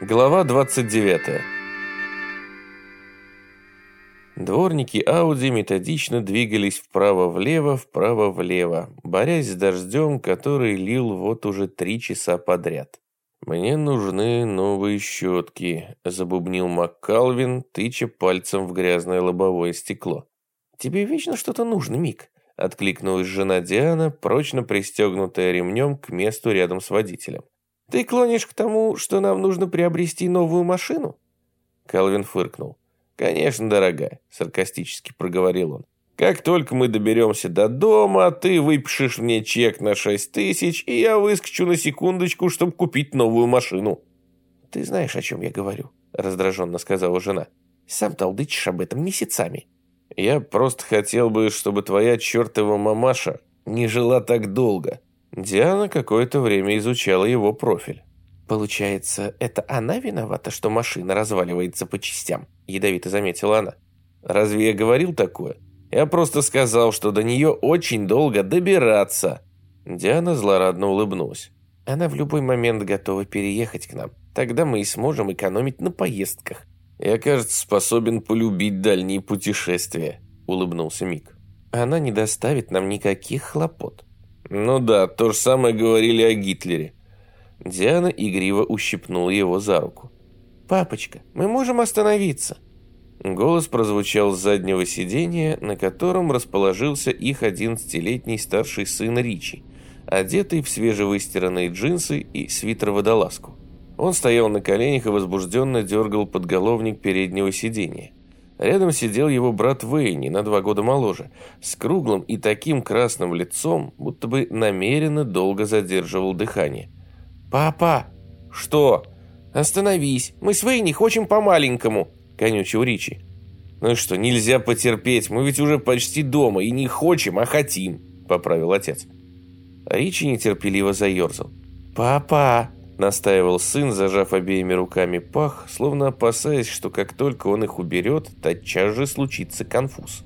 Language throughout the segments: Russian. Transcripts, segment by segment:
Глава 29. Дворники Ауди методично двигались вправо-влево, вправо-влево, борясь с дождем, который лил вот уже три часа подряд. «Мне нужны новые щетки», – забубнил МакКалвин, тыча пальцем в грязное лобовое стекло. «Тебе вечно что-то нужно, Мик», – откликнулась жена Диана, прочно пристегнутая ремнем к месту рядом с водителем. «Ты клонишь к тому, что нам нужно приобрести новую машину?» Калвин фыркнул. «Конечно, дорогая», – саркастически проговорил он. «Как только мы доберемся до дома, ты выпишешь мне чек на шесть тысяч, и я выскочу на секундочку, чтобы купить новую машину». «Ты знаешь, о чем я говорю», – раздраженно сказала жена. «Сам толдычишь об этом месяцами». «Я просто хотел бы, чтобы твоя чертова мамаша не жила так долго», Диана какое-то время изучала его профиль. «Получается, это она виновата, что машина разваливается по частям?» – ядовито заметила она. «Разве я говорил такое? Я просто сказал, что до нее очень долго добираться». Диана злорадно улыбнулась. «Она в любой момент готова переехать к нам. Тогда мы и сможем экономить на поездках». «Я, кажется, способен полюбить дальние путешествия», – улыбнулся Мик. «Она не доставит нам никаких хлопот. Ну да, то же самое говорили о Гитлере. Диана игриво ущипнула его за руку. «Папочка, мы можем остановиться?» Голос прозвучал с заднего сиденья, на котором расположился их одиннадцатилетний старший сын Ричи, одетый в свежевыстиранные джинсы и свитер-водолазку. Он стоял на коленях и возбужденно дергал подголовник переднего сиденья. Рядом сидел его брат Вейни, на два года моложе, с круглым и таким красным лицом, будто бы намеренно долго задерживал дыхание. «Папа!» «Что?» «Остановись! Мы с Вейни хотим по-маленькому!» – конючил Ричи. «Ну что, нельзя потерпеть? Мы ведь уже почти дома и не хочем, а хотим!» – поправил отец. Ричи нетерпеливо заерзал. «Папа!» Настаивал сын, зажав обеими руками пах, словно опасаясь, что как только он их уберет, тотчас же случится конфуз.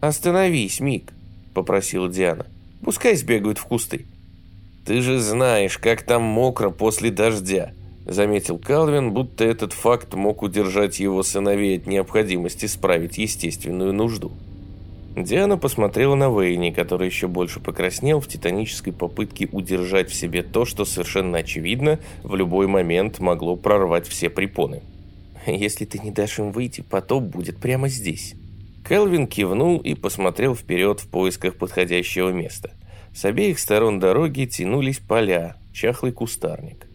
«Остановись, Мик», — попросила Диана. «Пускай сбегают в кусты». «Ты же знаешь, как там мокро после дождя», — заметил Калвин, будто этот факт мог удержать его сыновей от необходимости справить естественную нужду. Диана посмотрела на Вейни, который еще больше покраснел в титанической попытке удержать в себе то, что совершенно очевидно в любой момент могло прорвать все препоны. «Если ты не дашь им выйти, потоп будет прямо здесь». Келвин кивнул и посмотрел вперед в поисках подходящего места. С обеих сторон дороги тянулись поля, чахлый кустарник.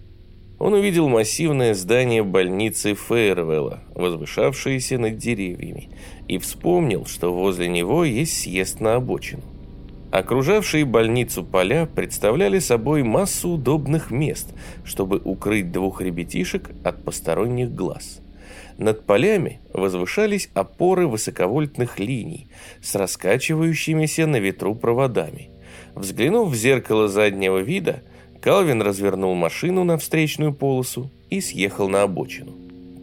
Он увидел массивное здание больницы Фейервелла, возвышавшееся над деревьями, и вспомнил, что возле него есть съезд на обочину. Окружавшие больницу поля представляли собой массу удобных мест, чтобы укрыть двух ребятишек от посторонних глаз. Над полями возвышались опоры высоковольтных линий с раскачивающимися на ветру проводами. Взглянув в зеркало заднего вида, Калвин развернул машину на встречную полосу и съехал на обочину.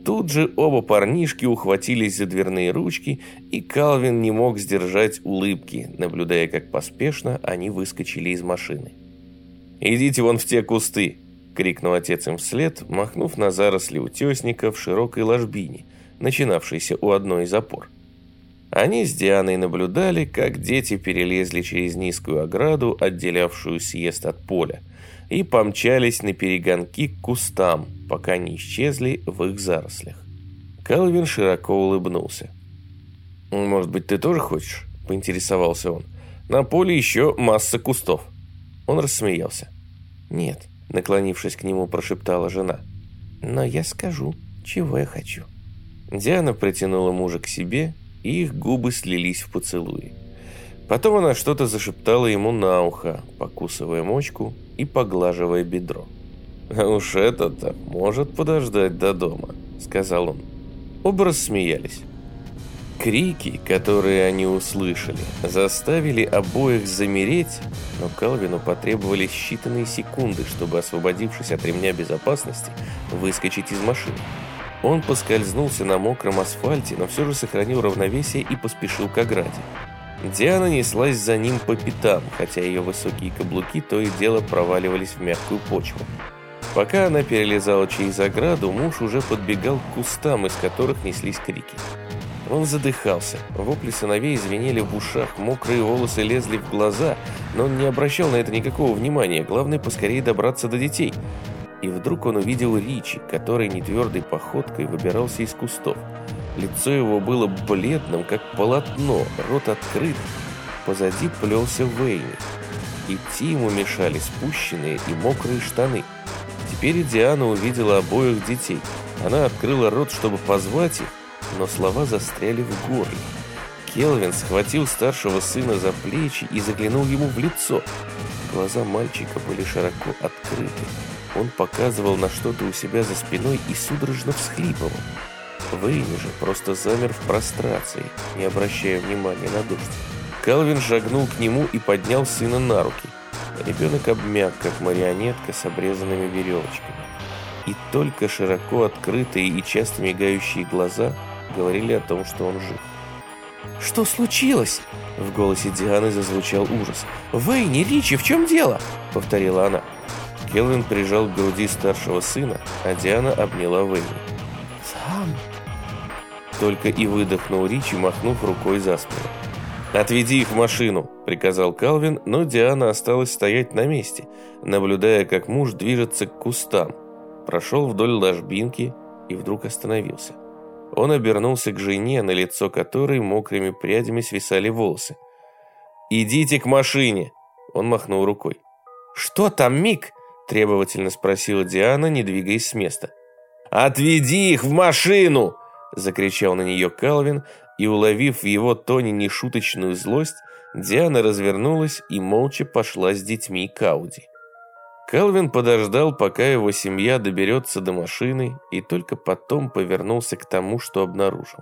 Тут же оба парнишки ухватились за дверные ручки, и Калвин не мог сдержать улыбки, наблюдая, как поспешно они выскочили из машины. «Идите вон в те кусты!» — крикнул отец им вслед, махнув на заросли утесника в широкой ложбине, начинавшейся у одной из опор. Они с Дианой наблюдали, как дети перелезли через низкую ограду, отделявшую съезд от поля, и помчались на перегонки к кустам, пока не исчезли в их зарослях. Калвин широко улыбнулся. «Может быть, ты тоже хочешь?» – поинтересовался он. «На поле еще масса кустов». Он рассмеялся. «Нет», – наклонившись к нему, прошептала жена. «Но я скажу, чего я хочу». Диана притянула мужа к себе, и их губы слились в поцелуи. Потом она что-то зашептала ему на ухо, покусывая мочку и поглаживая бедро. «А уж это-то может подождать до дома», — сказал он. Оба рассмеялись. Крики, которые они услышали, заставили обоих замереть, но Калвину потребовались считанные секунды, чтобы, освободившись от ремня безопасности, выскочить из машины. Он поскользнулся на мокром асфальте, но все же сохранил равновесие и поспешил к ограде. Диана неслась за ним по пятам, хотя ее высокие каблуки то и дело проваливались в мягкую почву. Пока она перелезала через ограду, муж уже подбегал к кустам, из которых неслись крики. Он задыхался, вопли сыновей звенели в ушах, мокрые волосы лезли в глаза, но он не обращал на это никакого внимания, главное поскорее добраться до детей. И вдруг он увидел Ричи, который нетвердой походкой выбирался из кустов. Лицо его было бледным, как полотно, рот открыт. Позади плелся Вейни. Идти ему мешали спущенные и мокрые штаны. Теперь Диана увидела обоих детей. Она открыла рот, чтобы позвать их, но слова застряли в горле. Келвин схватил старшего сына за плечи и заглянул ему в лицо. Глаза мальчика были широко открыты. Он показывал на что-то у себя за спиной и судорожно всхлипывал. Вейни же просто замер в прострации, не обращая внимания на дождь. Калвин шагнул к нему и поднял сына на руки. Ребенок обмяк, как марионетка с обрезанными веревочками. И только широко открытые и часто мигающие глаза говорили о том, что он жив. «Что случилось?» В голосе Дианы зазвучал ужас. «Вейни, Ричи, в чем дело?» Повторила она. Келвин прижал к груди старшего сына, а Диана обняла Вейни. «Сам?» Только и выдохнул Ричи, махнув рукой за спину. «Отведи их в машину», — приказал Калвин, но Диана осталась стоять на месте, наблюдая, как муж движется к кустам. Прошел вдоль ложбинки и вдруг остановился. Он обернулся к жене, на лицо которой мокрыми прядями свисали волосы. «Идите к машине!» Он махнул рукой. «Что там, Мик?» – требовательно спросила Диана, не двигаясь с места. «Отведи их в машину!» – закричал на нее Калвин, и, уловив в его тоне нешуточную злость, Диана развернулась и молча пошла с детьми к Ауди. Калвин подождал, пока его семья доберется до машины, и только потом повернулся к тому, что обнаружил.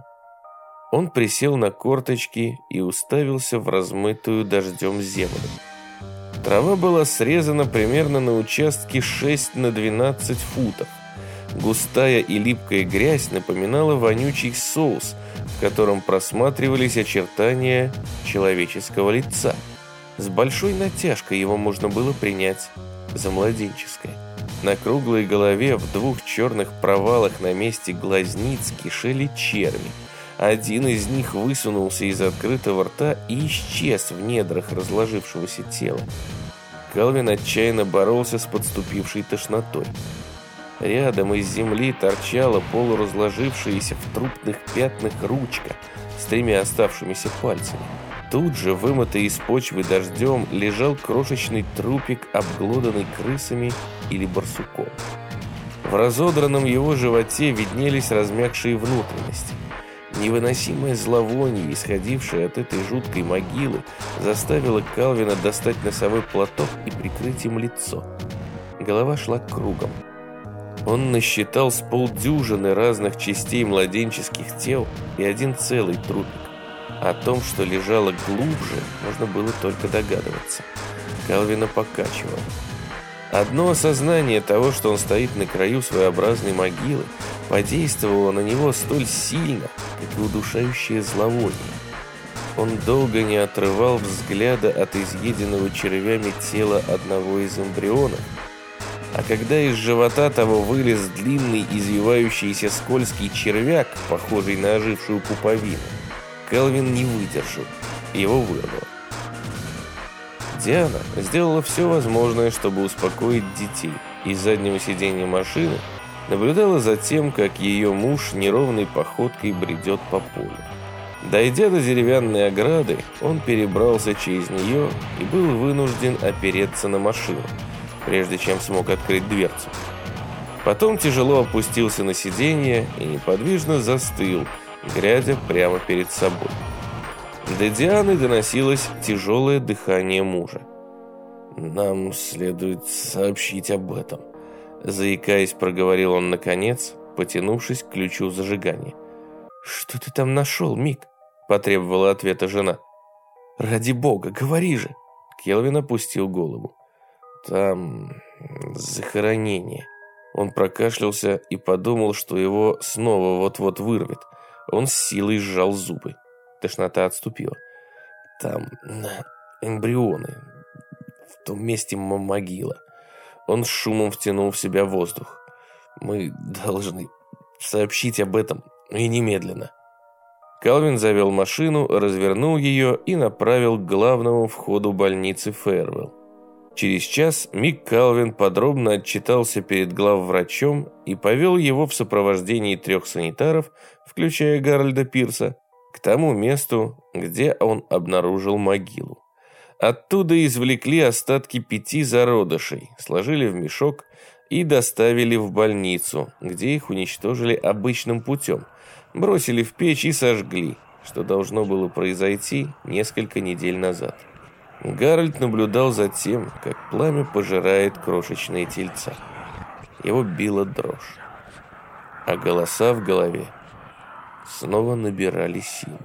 Он присел на корточки и уставился в размытую дождем землю. Трава была срезана примерно на участке 6 на 12 футов. Густая и липкая грязь напоминала вонючий соус, в котором просматривались очертания человеческого лица. С большой натяжкой его можно было принять за младенческое. На круглой голове в двух черных провалах на месте глазниц кишели черви. Один из них высунулся из открытого рта и исчез в недрах разложившегося тела. Калвин отчаянно боролся с подступившей тошнотой. Рядом из земли торчала полуразложившаяся в трупных пятнах ручка с тремя оставшимися пальцами. Тут же, вымытый из почвы дождем, лежал крошечный трупик, обглоданный крысами или барсуком. В разодранном его животе виднелись размягшие внутренности. Невыносимое зловоние, исходившее от этой жуткой могилы, заставило Калвина достать носовой платок и прикрыть им лицо. Голова шла кругом. Он насчитал с полдюжины разных частей младенческих тел и один целый трупик. О том, что лежало глубже, можно было только догадываться. Калвина покачивал. Одно осознание того, что он стоит на краю своеобразной могилы, подействовало на него столь сильно, и удушающее зловоние. Он долго не отрывал взгляда от изъеденного червями тела одного из эмбрионов, а когда из живота того вылез длинный извивающийся скользкий червяк, похожий на ожившую пуповину, Келвин не выдержал, его вырвало. Диана сделала все возможное, чтобы успокоить детей. Из заднего сиденья машины наблюдала за тем, как ее муж неровной походкой бредет по полю. Дойдя до деревянной ограды, он перебрался через нее и был вынужден опереться на машину, прежде чем смог открыть дверцу. Потом тяжело опустился на сиденье и неподвижно застыл, глядя прямо перед собой. До Дианы доносилось тяжелое дыхание мужа. «Нам следует сообщить об этом», — заикаясь, проговорил он наконец, потянувшись к ключу зажигания. «Что ты там нашел, Мик?» — потребовала ответа жена. «Ради бога, говори же!» Келвин опустил голову. «Там захоронение». Он прокашлялся и подумал, что его снова вот-вот вырвет — он с силой сжал зубы. Тошнота отступила. Там эмбрионы. В том месте могила. Он с шумом втянул в себя воздух. «Мы должны сообщить об этом и немедленно». Калвин завел машину, развернул ее и направил к главному входу больницы Фэрвелл. Через час Мик Калвин подробно отчитался перед главврачом и повел его в сопровождении трех санитаров, включая Гарольда Пирса, к тому месту, где он обнаружил могилу. Оттуда извлекли остатки пяти зародышей, сложили в мешок и доставили в больницу, где их уничтожили обычным путем, бросили в печь и сожгли, что должно было произойти несколько недель назад. Гарольд наблюдал за тем, как пламя пожирает крошечные тельца. Его била дрожь, а голоса в голове снова набирали силу.